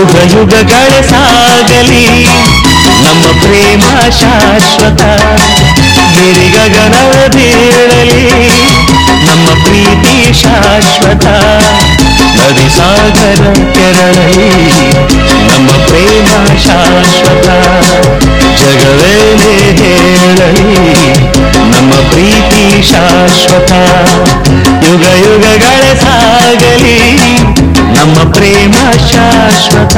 ಯುಗ ಯುಗಗಳ ಸಾಗಲಿ. ನಮ್ಮ ಪ್ರೇಮ ಶಾಶ್ವತ. ಗಿರಿಗಗನವ ಬೀಳಲಿ. ನಮ್ಮ ಪ್ರೀತಿ ಶಾಶ್ವತ. ನದಿ ಸಾಗರ ಕೆರಳಲಿ. ನಮ್ಮ ಪ್ರೇಮ ಶಾಶ್ವತ. ಜಗವೇ ಹೇಳಲಿ. ನಮ್ಮ ಪ್ರೀತಿ ಶಾಶ್ವತ. ಯುಗ ಯುಗಗಳ ಸಾಗಲಿ. ಪ್ರೇಮ ಶಾಶ್ವತ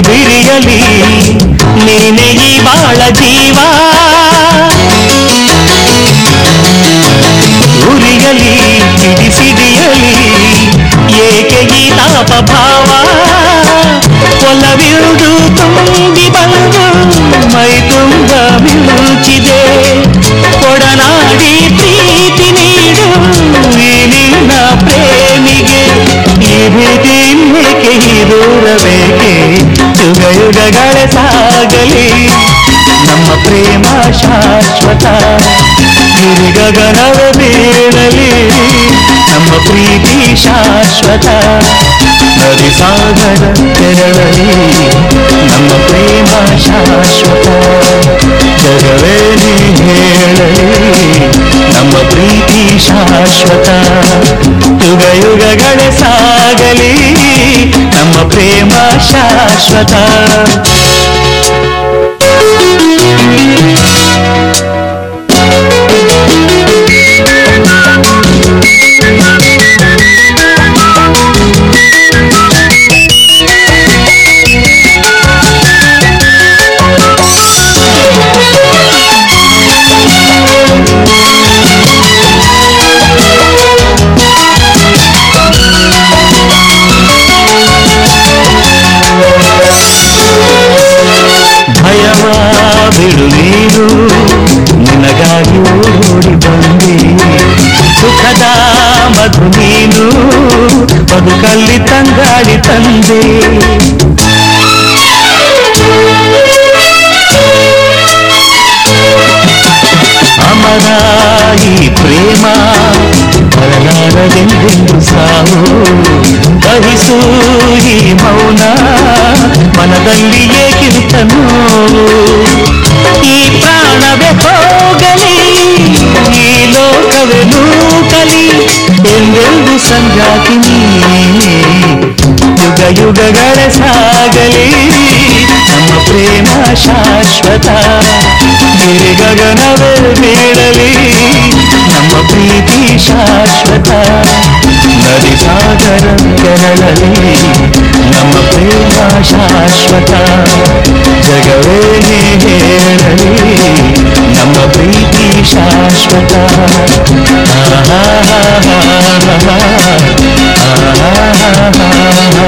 ಬಿರಿಯಲಿ ನೀನೆ ಈ ಬಾಳ ಜೀವ ಉರಿಯಲಿ ಸಿಡಿಸಿಡಿಯಲಿ ಏಕೆ ಈ ತಾಪ ಭಾವ ಒಲವಿರುವುದು ತುಂಬಿ ಬಂದು ಮೈ ತುಂಬ ಮಿಂಚಿದೆ ಕೊಡನಾಡಿ ಪ್ರೀತಿ ನೀಡು ಈ ನಿನ್ನ ಪ್ರೇಮಿಗೆ ಈ ಭೀತಿ ಏಕೆ ದೂರಬೇಕೆ ಯುಗ ಯುಗಗಳ ಸಾಗಲಿ. ನಮ್ಮ ಪ್ರೇಮ ಶಾಶ್ವತ. ಗಿರಿಗಗನವ ಬೀಳಲಿ. ನಮ್ಮ ಪ್ರೀತಿ ಶಾಶ್ವತ. ನದಿ ಸಾಗರ ತೆರಳಲಿ. ನಮ್ಮ ಪ್ರೇಮ ಶಾಶ್ವತ. ಜಗವೇ ಹೇಳಲಿ. ನಮ್ಮ ಪ್ರೀತಿ ಶಾಶ್ವತ. ಯುಗ ಯುಗಗಳ ಸಾಗಲಿ. प्रेम शाश्वत ಬಿಡು ನೀನು ನಿನಗಾಗಿ ಓಡಿ ಬಂದೆ ಸುಖದ ಮಧು ನೀನು ಬದುಕಲ್ಲಿ ತಂಗಾಡಿ ತಂದೆ ಅಮರ ಈ ಪ್ರೇಮ ಬರಲಾರದೆಂದೆಂದು ಸಾವು ಬಹಿಸು ಈ ಮೌನ ಮನದಲ್ಲಿ ಏಕಿಂತ ಯುಗಗಳ ಸಾಗಲಿ ನಮ್ಮ ಪ್ರೇಮ ಶಾಶ್ವತ. ಗಿರಿಗಗನವೇ ಬೀಳಲಿ. ನಮ್ಮ ಪ್ರೀತಿ ಶಾಶ್ವತ. ನದಿ ಸಾಗರ ಕೆರಳಲಿ ನಮ್ಮ ಪ್ರೇಮ ಶಾಶ್ವತ. ಜಗವೇ ಹೇಳಲಿ. ನಮ್ಮ ಪ್ರೀತಿ ಶಾಶ್ವತ.